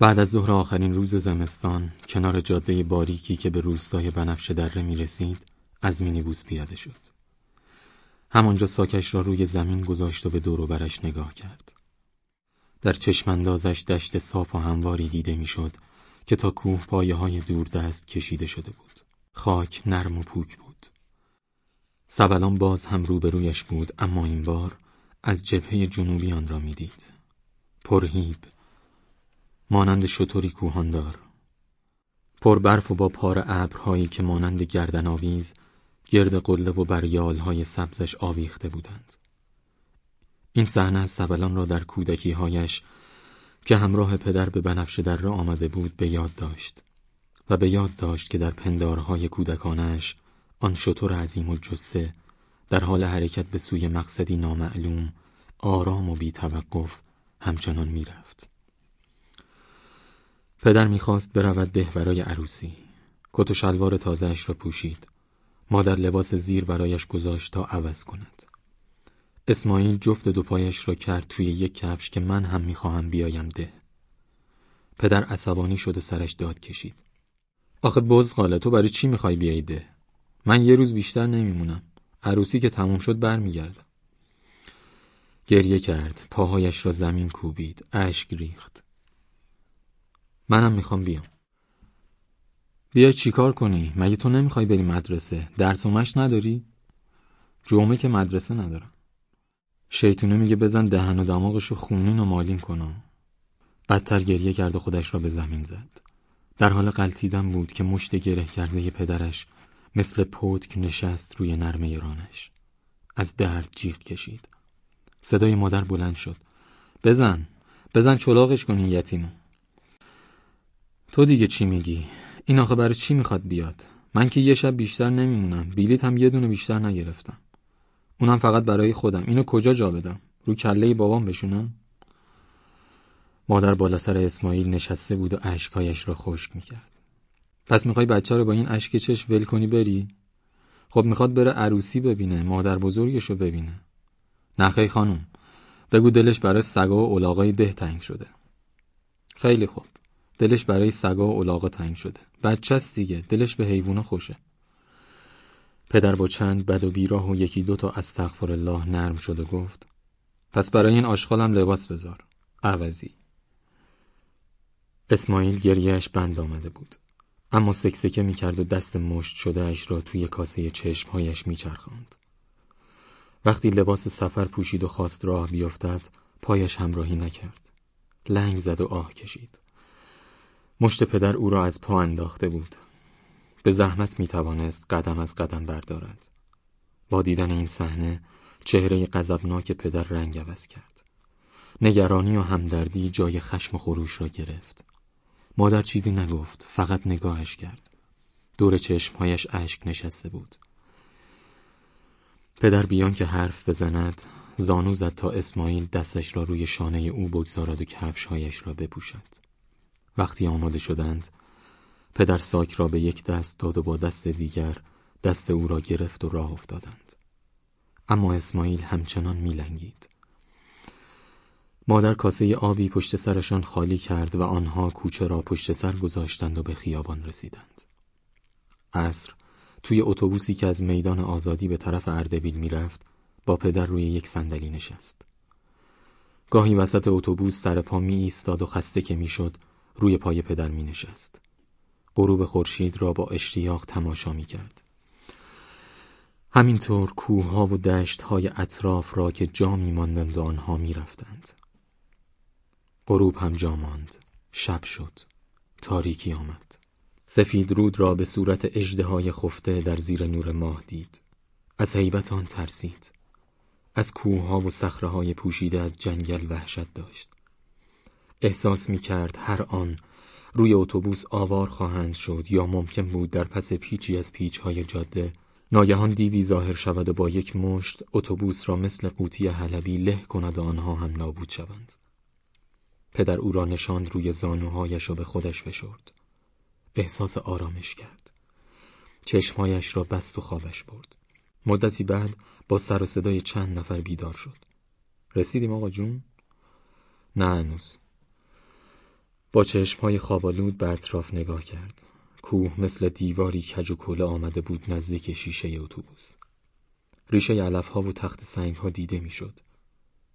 بعد از ظهر آخرین روز زمستان کنار جاده باریکی که به روستای بنفش دره می رسید از مینیبوس پیاده شد. همانجا ساکش را روی زمین گذاشت و به دور و برش نگاه کرد. در چشماندازش دشت صاف و همواری دیده می‌شد که تا کوه پایه های دور دست کشیده شده بود. خاک نرم و پوک بود. سبلان باز هم روبرویش بود اما این بار از جبهه جنوبی آن را می‌دید. پرهیب مانند شطوری کوهاندار پر برف و با پار ابرهایی که مانند گردن آویز گرد قله و بریالهای سبزش آویخته بودند. این صحنه از سبلان را در کودکیهایش که همراه پدر به بنفش در را آمده بود به یاد داشت و به یاد داشت که در پندارهای کودکانش آن شطور عظیم و جسه در حال حرکت به سوی مقصدی نامعلوم آرام و بی توقف همچنان می‌رفت. پدر می‌خواست برود ده برای عروسی. کت و شلوار تازهش را پوشید. مادر لباس زیر برایش گذاشت تا عوض کند. اسماعیل جفت دو پایش را کرد توی یک کفش که من هم می‌خواهم بیایم ده. پدر عصبانی شد و سرش داد کشید. آخه بزغاله تو برای چی می‌خوای بیای ده؟ من یه روز بیشتر نمیمونم. عروسی که تموم شد برمیگردم. گریه کرد، پاهایش را زمین کوبید، اشک ریخت. منم می‌خوام بیام. بیا چیکار کنی؟ مگه تو نمی‌خوای بری مدرسه؟ درس و نداری؟ جمعه که مدرسه ندارم. شیطونه میگه بزن دهن و دماغشو خونین و مالین کنم. بدتر گریه کرد و خودش را به زمین زد. در حال قلتیدن بود که مشت گره کرده پدرش مثل پتک نشست روی نرمه رانش. از درد جیغ کشید. صدای مادر بلند شد. بزن. بزن چلاغش کنی یتیمو. تو دیگه چی میگی؟ این آخه برای چی می‌خواد بیاد؟ من که یه شب بیشتر نمیمونم. بیلیت هم یه دونه بیشتر نگرفتم. اونم فقط برای خودم. اینو کجا جا بدم؟ رو کله بابام بشونم؟ مادر بالا سر اسماعیل نشسته بود و اشکایش را خشک می‌کرد. پس می‌خوای بچه رو با این اشک چش ول کنی بری؟ خب می‌خواد بره عروسی ببینه مادر بزرگش رو ببینه نخی خانم بگو دلش برای سگا و اولاغای ده تنگ شده خیلی خوب دلش برای سگا و اولاغا تنگ شده بچه دیگه دلش به حیوونا خوشه پدر با چند بد و بیراه و یکی دوتا استغفر الله نرم شد و گفت پس برای این آشغالم لباس بذار عوضی اسماعیل گریهش بند آمده بود اما سکسکه می‌کرد و دست مشت اش را توی کاسه چشمهایش میچرخاند. وقتی لباس سفر پوشید و خواست راه بیفتد پایش همراهی نکرد. لنگ زد و آه کشید. مشت پدر او را از پا انداخته بود. به زحمت می توانست قدم از قدم بردارد. با دیدن این صحنه چهره غضبناک پدر رنگ عوض کرد. نگرانی و همدردی جای خشم و خروش را گرفت. مادر چیزی نگفت فقط نگاهش کرد دور چشمهایش اشک نشسته بود پدر بیان که حرف بزند زانو زد تا اسماعیل دستش را روی شانه او بگذارد و کفشهایش را بپوشد وقتی آماده شدند پدر ساک را به یک دست داد و با دست دیگر دست او را گرفت و راه افتادند اما اسماعیل همچنان میلنگید مادر کاسه آبی پشت سرشان خالی کرد و آنها کوچه را پشت سر گذاشتند و به خیابان رسیدند. عصر توی اتوبوسی که از میدان آزادی به طرف اردبیل می‌رفت با پدر روی یک صندلی نشست. گاهی وسط اتوبوس سر پا می ایستاد و خسته که می‌شد روی پای پدر می نشست. غروب خورشید را با اشتیاق تماشا می کرد. همینطور کوه و دشت های اطراف را که جا می ماندند و آنها می رفتند. غروب هم جا ماند شب شد تاریکی آمد سفید رود را به صورت های خفته در زیر نور ماه دید از حیبت آن ترسید از کوهها و های پوشیده از جنگل وحشت داشت احساس می کرد هر آن روی اتوبوس آوار خواهند شد یا ممکن بود در پس پیچی از های جاده ناگهان دیوی ظاهر شود و با یک مشت اتوبوس را مثل قوطی حلبی له کند و آنها هم نابود شوند پدر او را نشاند روی زانوهایش و به خودش فشرد. احساس آرامش کرد. چشمهایش را بست و خوابش برد. مدتی بعد با سر و صدای چند نفر بیدار شد. رسیدیم آقا جون؟ نه هنوز. با چشمهای خوابالود به اطراف نگاه کرد. کوه مثل دیواری کج و کوله آمده بود نزدیک شیشه اتوبوس. ریشه علفها و تخت سنگها دیده می‌شد.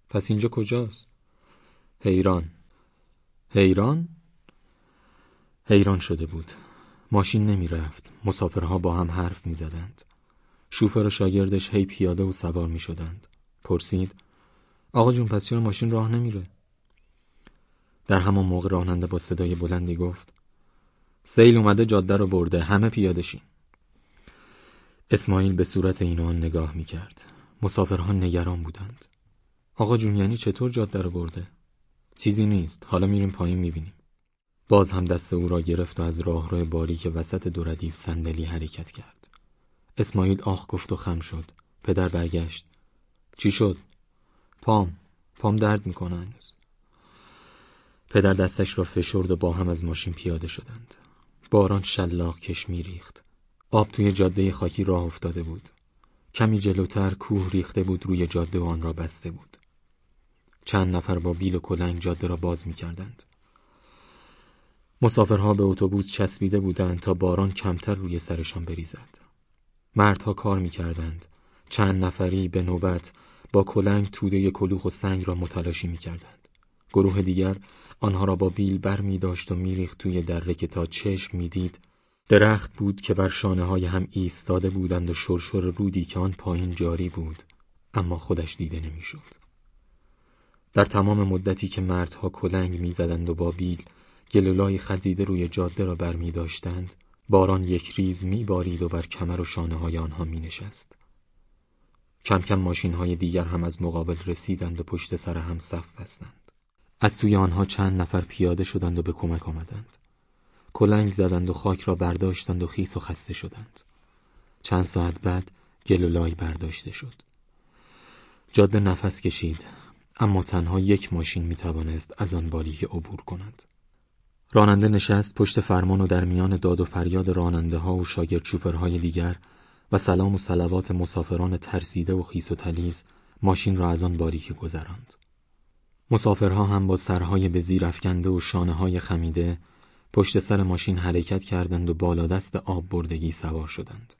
پس اینجا کجاست؟ حیران حیران؟ حیران شده بود ماشین نمی رفت مسافرها با هم حرف می زدند شوفر و شاگردش هی پیاده و سوار می شدند پرسید آقا جون پس چرا ماشین راه نمیره؟ در همان موقع راننده با صدای بلندی گفت سیل اومده جاده رو برده همه پیادشین. اسماعیل به صورت اینا نگاه می کرد مسافرها نگران بودند. آقا جون یعنی چطور جاده رو برده؟ چیزی نیست. حالا میریم پایین می‌بینیم. باز هم دست او را گرفت و از راهرو باریک وسط دو ردیف صندلی حرکت کرد. اسماعیل آخ گفت و خم شد. پدر برگشت. چی شد؟ پام. پام درد می‌کنه هنوز. پدر دستش را فشرد و با هم از ماشین پیاده شدند. باران شلاق کش میریخت. آب توی جاده خاکی راه افتاده بود. کمی جلوتر کوه ریخته بود روی جاده و آن را بسته بود. چند نفر با بیل و کلنگ جاده را باز می‌کردند. مسافرها به اتوبوس چسبیده بودند تا باران کمتر روی سرشان بریزد. مردها کار می‌کردند. چند نفری به نوبت با کلنگ توده کلوخ و سنگ را متلاشی می‌کردند. گروه دیگر آنها را با بیل بر می داشت و میریخت توی دره که تا چشم می‌دید درخت بود که بر شانه های هم ایستاده بودند و شرشر رودی که آن پایین جاری بود اما خودش دیده نمی‌شد. در تمام مدتی که مردها کلنگ می‌زدند و با بیل گلولای خزیده روی جاده را بر می داشتند باران یک ریز می بارید و بر کمر و شانه های آنها می نشست. کم کم ماشین های دیگر هم از مقابل رسیدند و پشت سر هم صف بستند. از سوی آنها چند نفر پیاده شدند و به کمک آمدند. کلنگ زدند و خاک را برداشتند و خیس و خسته شدند. چند ساعت بعد گلولای برداشته شد. جاده نفس کشید اما تنها یک ماشین می توانست از آن باریکه عبور کند. راننده نشست پشت فرمان و در میان داد و فریاد راننده ها و شاگرد شوفرهای دیگر و سلام و سلوات مسافران ترسیده و خیس و تلیز ماشین را از آن باریکه گذراند. مسافرها هم با سرهای به زیر افکنده و شانه های خمیده پشت سر ماشین حرکت کردند و بالا دست آب بردگی سوار شدند.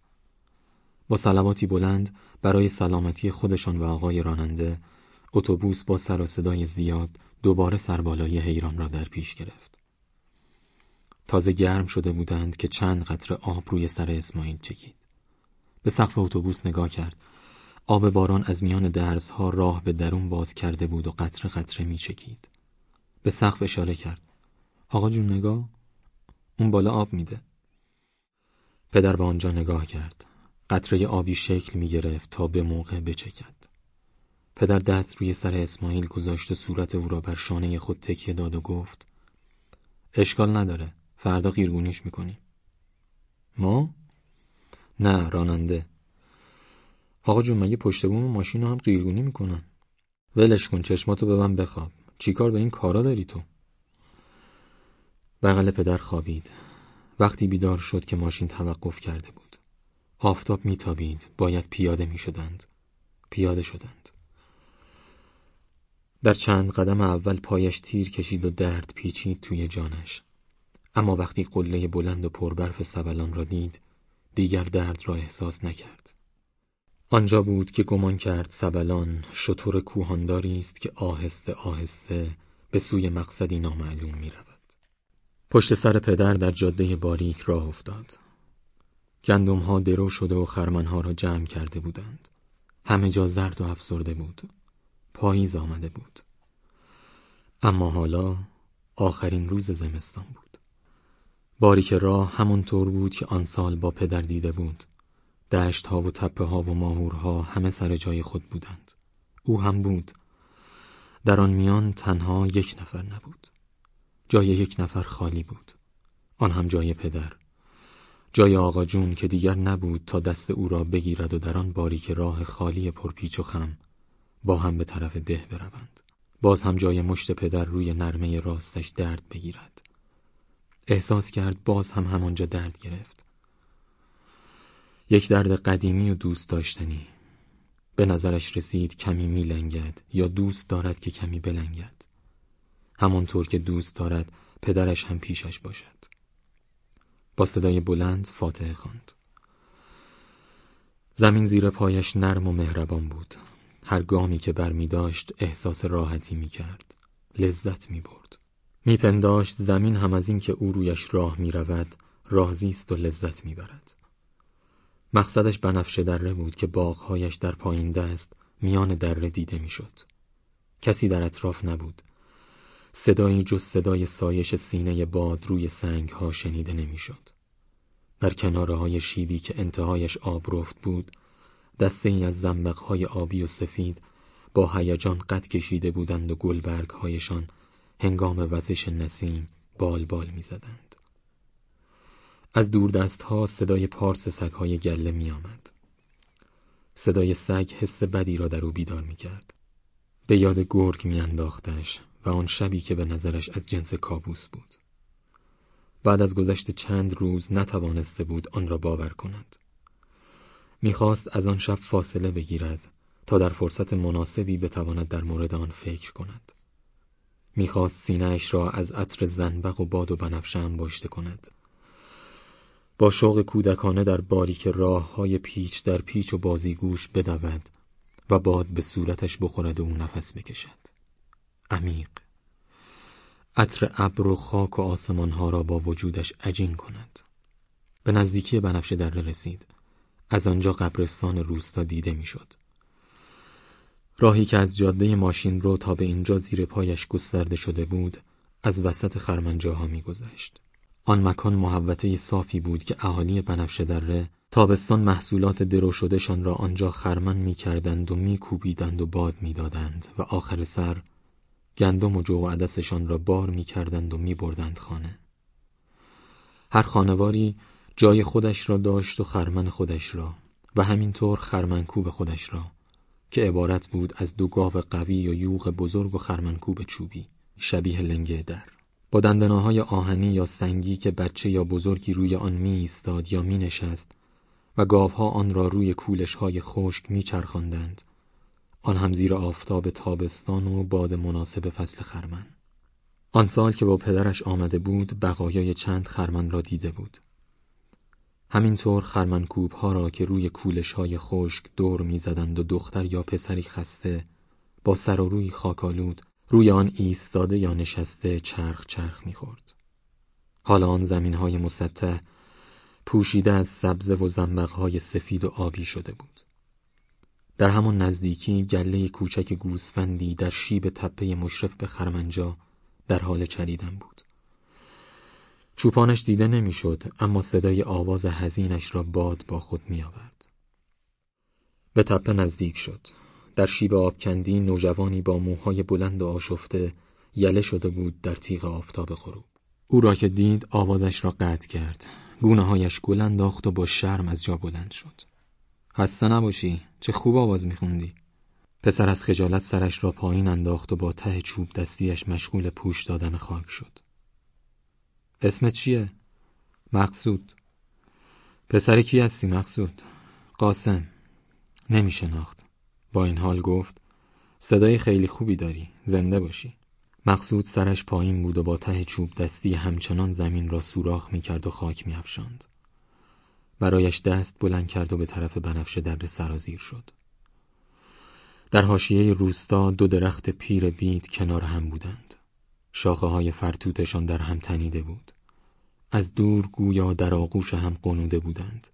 با سلواتی بلند برای سلامتی خودشان و آقای راننده اتوبوس با سر و صدای زیاد دوباره سربالای حیران را در پیش گرفت. تازه گرم شده بودند که چند قطره آب روی سر اسماعیل چکید. به سقف اتوبوس نگاه کرد. آب باران از میان درزها راه به درون باز کرده بود و قطره قطره می چکید. به سقف اشاره کرد. آقا جون نگاه اون بالا آب میده. پدر به آنجا نگاه کرد. قطره آبی شکل می گرفت تا به موقع بچکد. پدر دست روی سر اسماعیل گذاشت و صورت او را بر شانه خود تکیه داد و گفت اشکال نداره فردا قیرگونیش می‌کنی ما؟ نه راننده آقا جون مگه پشت بوم ماشین هم قیرگونی می‌کنن؟ ولش کن چشماتو ببن بخواب. چیکار به این کارا داری تو؟ بغل پدر خوابید. وقتی بیدار شد که ماشین توقف کرده بود. آفتاب میتابید. باید پیاده می‌شدند. پیاده شدند. در چند قدم اول پایش تیر کشید و درد پیچید توی جانش. اما وقتی قله بلند و پربرف سبلان را دید دیگر درد را احساس نکرد. آنجا بود که گمان کرد سبلان شطور کوهانداری است که آهسته آهسته به سوی مقصدی نامعلوم می رود. پشت سر پدر در جاده باریک راه افتاد. گندم ها درو شده و خرمن ها را جمع کرده بودند. همه جا زرد و افسرده بود. پاییز آمده بود. اما حالا آخرین روز زمستان بود. باریک راه همانطور بود که آن سال با پدر دیده بود. دشت ها و تپه ها و ماهورها همه سر جای خود بودند. او هم بود. در آن میان تنها یک نفر نبود. جای یک نفر خالی بود. آن هم جای پدر. جای آقا جون که دیگر نبود تا دست او را بگیرد و در آن باریک راه خالی پرپیچ و خم با هم به طرف ده بروند. باز هم جای مشت پدر روی نرمه راستش درد بگیرد. احساس کرد باز هم همانجا درد گرفت. یک درد قدیمی و دوست داشتنی. به نظرش رسید کمی میلنگد یا دوست دارد که کمی بلنگد. همانطور که دوست دارد پدرش هم پیشش باشد با صدای بلند فاتحه خواند. زمین زیر پایش نرم و مهربان بود هر گامی که بر می داشت احساس راحتی می کرد لذت می برد می پنداشت زمین هم از این که او رویش راه می رود است و لذت می برد مقصدش بنفشه دره بود که باغهایش در پایین دست میان دره دیده می‌شد. کسی در اطراف نبود. صدایی جز صدای سایش سینه باد روی سنگ ها شنیده نمی‌شد. در کناره های شیبی که انتهایش آب رفت بود، دسته ای از زنبق های آبی و سفید با هیجان قد کشیده بودند و گلبرگ هایشان هنگام وزش نسیم بال بال می‌زدند. از دور دست ها صدای پارس سگ های گله می آمد. صدای سگ حس بدی را در او بیدار می کرد. به یاد گرگ می انداختش و آن شبی که به نظرش از جنس کابوس بود. بعد از گذشت چند روز نتوانسته بود آن را باور کند. می‌خواست از آن شب فاصله بگیرد تا در فرصت مناسبی بتواند در مورد آن فکر کند. می‌خواست سینهاش را از عطر زنبق و باد و بنفشه انباشته کند. با شوق کودکانه در باریک راه های پیچ در پیچ و بازیگوش بدود و باد به صورتش بخورد و او نفس بکشد. عمیق عطر ابر و خاک و آسمانها را با وجودش عجین کند. به نزدیکی بنفشه دره رسید. از آنجا قبرستان روستا دیده می‌شد. راهی که از جاده ماشین رو تا به اینجا زیر پایش گسترده شده بود از وسط خرمنجاها میگذشت. آن مکان محوطه صافی بود که اهالی بنفشه دره تابستان محصولات درو شدهشان را آنجا خرمن می‌کردند و میکوبیدند و باد می‌دادند و آخر سر گندم و جو و عدسشان را بار می‌کردند و میبردند خانه. هر خانواری جای خودش را داشت و خرمن خودش را و همینطور خرمنکوب خودش را که عبارت بود از دو گاو قوی و یوغ بزرگ و خرمنکوب چوبی شبیه لنگه در با دندناهای آهنی یا سنگی که بچه یا بزرگی روی آن می ایستاد یا می نشست و گاوها آن را روی کولش های خشک می چرخاندند. آن هم زیر آفتاب تابستان و باد مناسب فصل خرمن. آن سال که با پدرش آمده بود بقایای چند خرمن را دیده بود. همینطور خرمنکوب ها را که روی کولش های خشک دور می‌زدند و دختر یا پسری خسته با سر و روی خاکالود روی آن ایستاده یا نشسته چرخ چرخ می‌خورد. حالا آن زمین های مسطح پوشیده از سبزه و زنبقهای سفید و آبی شده بود. در همان نزدیکی گله کوچک گوسفندی در شیب تپه مشرف به خرمنجا در حال چریدن بود. چوپانش دیده نمی‌شد اما صدای آواز حزینش را باد با خود می آورد. به تپه نزدیک شد. در شیب آبکندی نوجوانی با موهای بلند و آشفته یله شده بود در تیغ آفتاب غروب. او را که دید آوازش را قطع کرد. گونه هایش گل انداخت و با شرم از جا بلند شد. خسته نباشی چه خوب آواز میخوندی. پسر از خجالت سرش را پایین انداخت و با ته چوب دستیش مشغول پوش دادن خاک شد. اسمت چیه؟ مقصود پسر کی هستی مقصود؟ قاسم نمی شناخت با این حال گفت صدای خیلی خوبی داری زنده باشی مقصود سرش پایین بود و با ته چوب دستی همچنان زمین را سوراخ می کرد و خاک می افشاند. برایش دست بلند کرد و به طرف بنفشه در سرازیر شد. در حاشیه روستا دو درخت پیر بید کنار هم بودند. شاخه های فرتوتشان در هم تنیده بود. از دور گویا در آغوش هم قنوده بودند.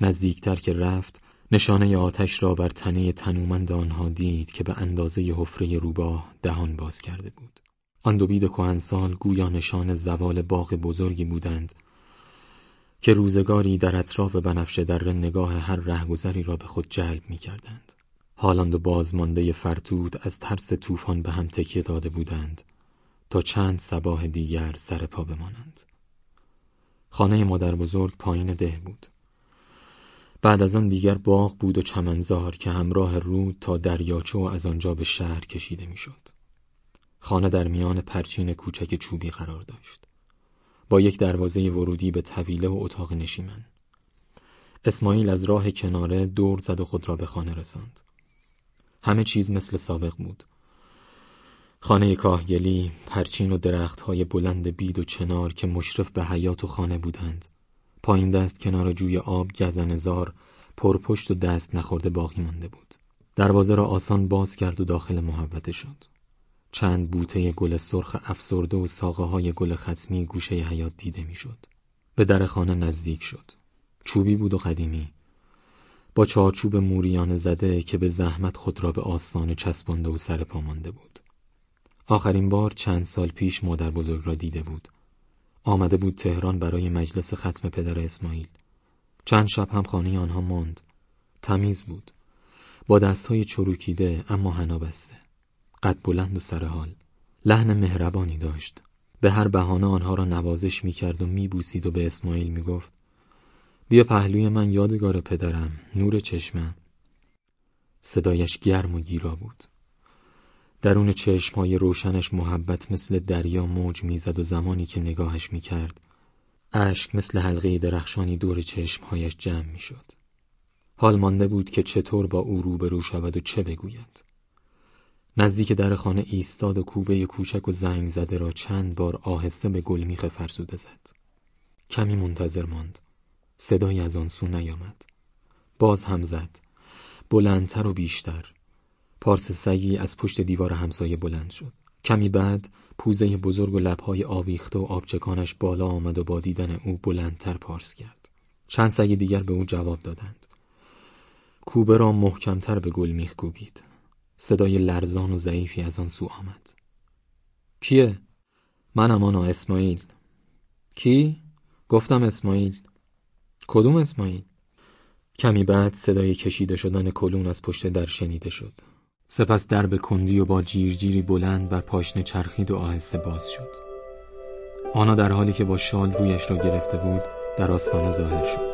نزدیکتر که رفت نشانه آتش را بر تنه تنومند آنها دید که به اندازه حفره روباه دهان باز کرده بود. آن دو بید کهنسال گویا نشان زوال باغ بزرگی بودند که روزگاری در اطراف بنفشه در نگاه هر رهگذری را به خود جلب می کردند. حالان دو بازمانده فرتود از ترس طوفان به هم تکیه داده بودند تا چند سباه دیگر سر پا بمانند. خانه مادر بزرگ پایین ده بود. بعد از آن دیگر باغ بود و چمنزار که همراه رود تا دریاچه و از آنجا به شهر کشیده می‌شد. خانه در میان پرچین کوچک چوبی قرار داشت. با یک دروازه ورودی به طویله و اتاق نشیمن. اسماعیل از راه کناره دور زد و خود را به خانه رساند. همه چیز مثل سابق بود. خانه کاهگلی، پرچین و درختهای بلند بید و چنار که مشرف به حیات و خانه بودند. پایین دست کنار جوی آب گزنزار پرپشت و دست نخورده باقی مانده بود. دروازه را آسان باز کرد و داخل محوطه شد. چند بوته گل سرخ افسرده و ساقه های گل ختمی گوشه حیات دیده می‌شد. به در خانه نزدیک شد. چوبی بود و قدیمی. با چارچوب موریان زده که به زحمت خود را به آستانه چسبانده و سر پا مانده بود. آخرین بار چند سال پیش مادر بزرگ را دیده بود. آمده بود تهران برای مجلس ختم پدر اسماعیل. چند شب هم خانه آنها ماند. تمیز بود. با دستهای چروکیده اما هنا بسته. قد بلند و سرحال. لحن مهربانی داشت. به هر بهانه آنها را نوازش می‌کرد و میبوسید و به اسماعیل می‌گفت بیا پهلوی من یادگار پدرم نور چشمم صدایش گرم و گیرا بود درون چشمهای روشنش محبت مثل دریا موج می‌زد و زمانی که نگاهش می‌کرد اشک مثل حلقه درخشانی دور چشمهایش جمع می‌شد. حال مانده بود که چطور با او روبرو شود و چه بگوید. نزدیک در خانه ایستاد و کوبه کوچک و زنگ زده را چند بار آهسته به گلمیخ فرسوده زد. کمی منتظر ماند. صدایی از آن سو نیامد. باز هم زد. بلندتر و بیشتر. پارس سگی از پشت دیوار همسایه بلند شد. کمی بعد پوزه بزرگ و لبهای آویخته و آبچکانش بالا آمد و با دیدن او بلندتر پارس کرد. چند سگ دیگر به او جواب دادند. کوبه را محکمتر به گل میخ کوبید. صدای لرزان و ضعیفی از آن سو آمد. کیه؟ من امانا اسماعیل. کی؟ گفتم اسماعیل. کدوم اسماعیل؟ کمی بعد صدای کشیده شدن کلون از پشت در شنیده شد. سپس در به کندی و با جیرجیری بلند بر پاشنه چرخید و آهسته باز شد. آنا در حالی که با شال رویش را گرفته بود در آستانه ظاهر شد.